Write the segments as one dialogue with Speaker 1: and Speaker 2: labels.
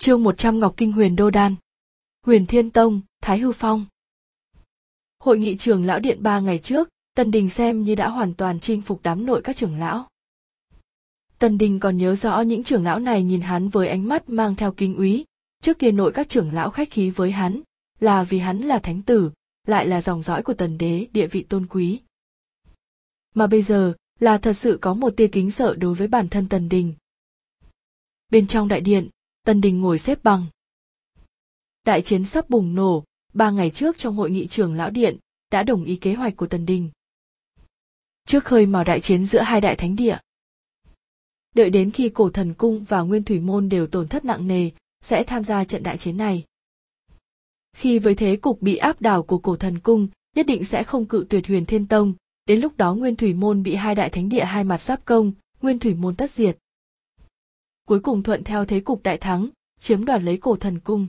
Speaker 1: Chương 100 Ngọc Kinh Huyền Đô Đan. Huyền Thiên Tông, Thái Hư Phong. Hội nghị trưởng lão điện ba ngày trước, Tần Đình xem như đã hoàn toàn chinh phục đám nội các trưởng lão. Tần Đình còn nhớ rõ những trưởng lão này nhìn hắn với ánh mắt mang theo kinh úy, trước kia nội các trưởng lão khách khí với hắn, là vì hắn là thánh tử, lại là dòng dõi của tần đế địa vị tôn quý. Mà bây giờ, là thật sự có một tia kính sợ đối với bản thân Tần Đình. Bên trong đại điện, Tần Đình ngồi xếp bằng. Đại chiến sắp bùng nổ, ba ngày trước trong hội nghị trưởng lão điện, đã đồng ý kế hoạch của Tần Đình. Trước khơi mào đại chiến giữa hai đại thánh địa. Đợi đến khi cổ thần cung và nguyên thủy môn đều tổn thất nặng nề, sẽ tham gia trận đại chiến này. Khi với thế cục bị áp đảo của cổ thần cung, nhất định sẽ không cự tuyệt huyền thiên tông, đến lúc đó nguyên thủy môn bị hai đại thánh địa hai mặt giáp công, nguyên thủy môn tất diệt cuối cùng thuận theo thế cục đại thắng, chiếm đoạt lấy cổ thần cung.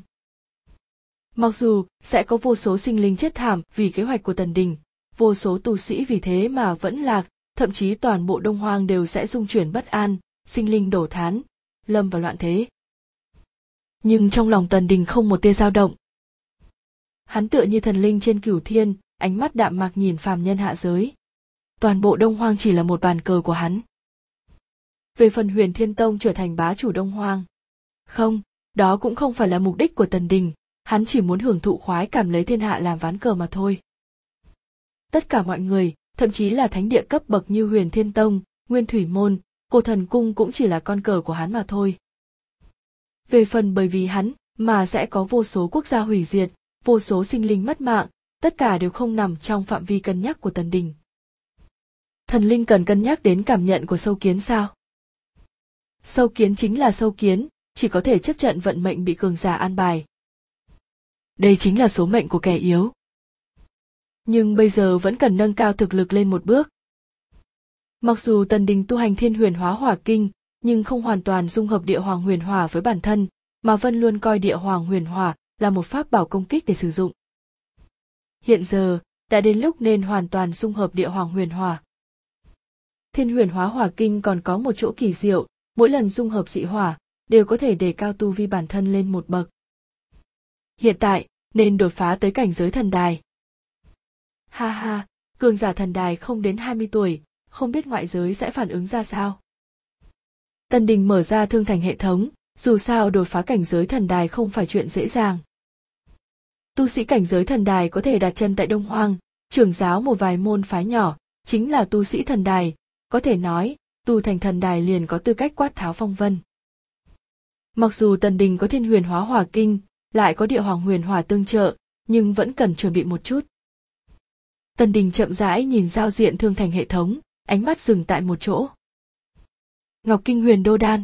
Speaker 1: Mặc dù sẽ có vô số sinh linh chết thảm vì kế hoạch của Tần Đình, vô số tu sĩ vì thế mà vẫn lạc, thậm chí toàn bộ Đông Hoang đều sẽ dung chuyển bất an, sinh linh đổ thán, lâm vào loạn thế. Nhưng trong lòng Tần Đình không một tia dao động. Hắn tựa như thần linh trên cửu thiên, ánh mắt đạm mạc nhìn phàm nhân hạ giới. Toàn bộ Đông Hoang chỉ là một bàn cờ của hắn về phần huyền thiên tông trở thành bá chủ đông hoang. Không, đó cũng không phải là mục đích của tần đình. Hắn chỉ muốn hưởng thụ khoái cảm lấy thiên hạ làm ván cờ mà thôi. Tất cả mọi người, thậm chí là thánh địa cấp bậc như huyền thiên tông, nguyên thủy môn, cổ thần cung cũng chỉ là con cờ của hắn mà thôi. Về phần bởi vì hắn mà sẽ có vô số quốc gia hủy diệt, vô số sinh linh mất mạng, tất cả đều không nằm trong phạm vi cân nhắc của tần đình. Thần linh cần cân nhắc đến cảm nhận của sâu kiến sao? Sâu kiến chính là sâu kiến, chỉ có thể chấp trận vận mệnh bị cường giả an bài. Đây chính là số mệnh của kẻ yếu. Nhưng bây giờ vẫn cần nâng cao thực lực lên một bước. Mặc dù tần đình tu hành thiên huyền hóa hỏa kinh, nhưng không hoàn toàn dung hợp địa hoàng huyền hỏa với bản thân, mà vân luôn coi địa hoàng huyền hỏa là một pháp bảo công kích để sử dụng. Hiện giờ, đã đến lúc nên hoàn toàn dung hợp địa hoàng huyền hỏa. Thiên huyền hóa hỏa kinh còn có một chỗ kỳ diệu mỗi lần dung hợp dị hỏa, đều có thể đề cao tu vi bản thân lên một bậc. Hiện tại, nên đột phá tới cảnh giới thần đài. Ha ha, cường giả thần đài không đến 20 tuổi, không biết ngoại giới sẽ phản ứng ra sao. Tân đình mở ra thương thành hệ thống, dù sao đột phá cảnh giới thần đài không phải chuyện dễ dàng. Tu sĩ cảnh giới thần đài có thể đặt chân tại đông hoang, trưởng giáo một vài môn phái nhỏ, chính là tu sĩ thần đài, có thể nói tu thành thần đài liền có tư cách quát tháo phong vân. Mặc dù tần đình có thiên huyền hóa hỏa kinh, lại có địa hoàng huyền hỏa tương trợ, nhưng vẫn cần chuẩn bị một chút. Tần đình chậm rãi nhìn giao diện thương thành hệ thống, ánh mắt dừng tại một chỗ. Ngọc Kinh Huyền Đô Đan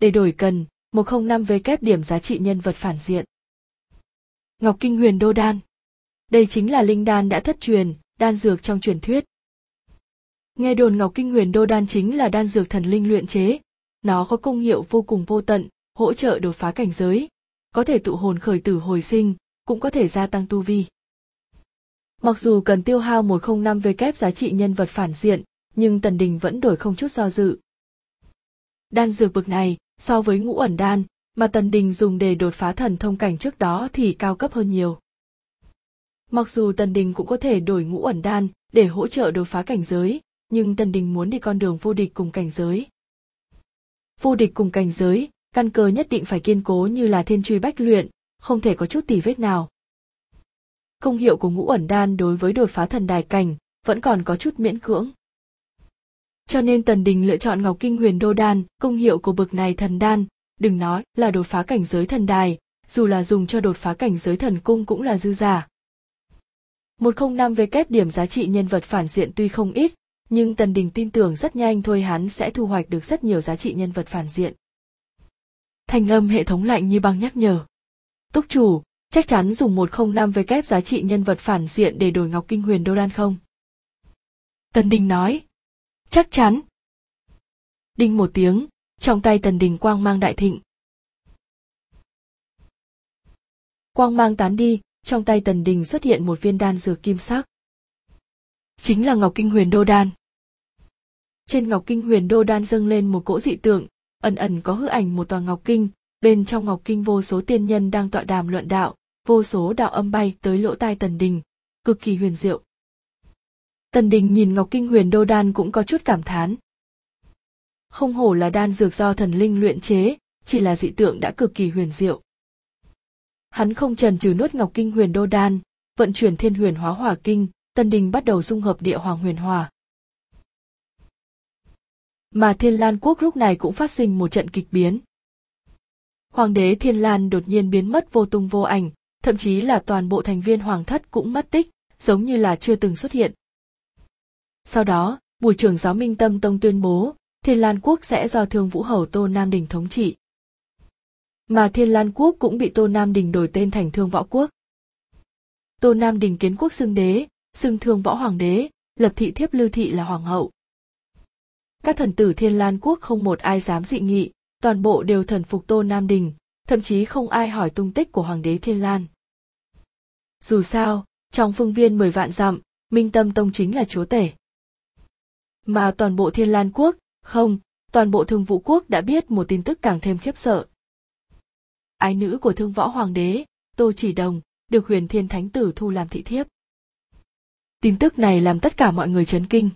Speaker 1: Để đổi cần, 105 v kép điểm giá trị nhân vật phản diện. Ngọc Kinh Huyền Đô Đan Đây chính là linh đan đã thất truyền, đan dược trong truyền thuyết, Nghe đồn Ngọc Kinh Huyền Đô đan chính là đan dược thần linh luyện chế, nó có công hiệu vô cùng vô tận, hỗ trợ đột phá cảnh giới, có thể tụ hồn khởi tử hồi sinh, cũng có thể gia tăng tu vi. Mặc dù cần tiêu hao 105 v kép giá trị nhân vật phản diện, nhưng Tần Đình vẫn đổi không chút do dự. Đan dược bực này, so với ngũ ẩn đan, mà Tần Đình dùng để đột phá thần thông cảnh trước đó thì cao cấp hơn nhiều. Mặc dù Tần Đình cũng có thể đổi ngũ ẩn đan để hỗ trợ đột phá cảnh giới, nhưng Tần Đình muốn đi con đường vô địch cùng cảnh giới. Vô địch cùng cảnh giới, căn cơ nhất định phải kiên cố như là thiên truy bách luyện, không thể có chút tỉ vết nào. Công hiệu của ngũ ẩn đan đối với đột phá thần đài cảnh vẫn còn có chút miễn cưỡng. Cho nên Tần Đình lựa chọn Ngọc Kinh Huyền Đô Đan, công hiệu của bực này thần đan, đừng nói là đột phá cảnh giới thần đài, dù là dùng cho đột phá cảnh giới thần cung cũng là dư giả. 105 về kép điểm giá trị nhân vật phản diện tuy không ít, nhưng Tần Đình tin tưởng rất nhanh thôi hắn sẽ thu hoạch được rất nhiều giá trị nhân vật phản diện. Thanh âm hệ thống lạnh như băng nhắc nhở. Túc chủ, chắc chắn dùng 105 với kép giá trị nhân vật phản diện để đổi Ngọc Kinh Huyền Đô Đan không? Tần Đình nói. Chắc chắn. Đinh một tiếng, trong tay Tần Đình quang mang đại thịnh. Quang mang tán đi, trong tay Tần Đình xuất hiện một viên đan dược kim sắc. Chính là Ngọc Kinh Huyền Đô Đan trên ngọc kinh huyền đô đan dâng lên một cỗ dị tượng, ẩn ẩn có hư ảnh một tòa ngọc kinh, bên trong ngọc kinh vô số tiên nhân đang tọa đàm luận đạo, vô số đạo âm bay tới lỗ tai tần đình, cực kỳ huyền diệu. Tần đình nhìn ngọc kinh huyền đô đan cũng có chút cảm thán. Không hổ là đan dược do thần linh luyện chế, chỉ là dị tượng đã cực kỳ huyền diệu. Hắn không trần trừ nuốt ngọc kinh huyền đô đan, vận chuyển thiên huyền hóa hỏa kinh, tần đình bắt đầu dung hợp địa hoàng huyền hòa mà thiên lan quốc lúc này cũng phát sinh một trận kịch biến. Hoàng đế thiên lan đột nhiên biến mất vô tung vô ảnh, thậm chí là toàn bộ thành viên hoàng thất cũng mất tích, giống như là chưa từng xuất hiện. Sau đó, bùi trưởng giáo minh tâm tông tuyên bố, thiên lan quốc sẽ do thương vũ hầu tô nam đình thống trị. Mà thiên lan quốc cũng bị tô nam đình đổi tên thành thương võ quốc. Tô nam đình kiến quốc xưng đế, xưng thương võ hoàng đế, lập thị thiếp lưu thị là hoàng hậu các thần tử thiên lan quốc không một ai dám dị nghị, toàn bộ đều thần phục tô nam đình, thậm chí không ai hỏi tung tích của hoàng đế thiên lan. Dù sao, trong phương viên mười vạn dặm, minh tâm tông chính là chúa tể. Mà toàn bộ thiên lan quốc, không, toàn bộ thương vũ quốc đã biết một tin tức càng thêm khiếp sợ. Ái nữ của thương võ hoàng đế, tô chỉ đồng, được huyền thiên thánh tử thu làm thị thiếp. Tin tức này làm tất cả mọi người chấn kinh.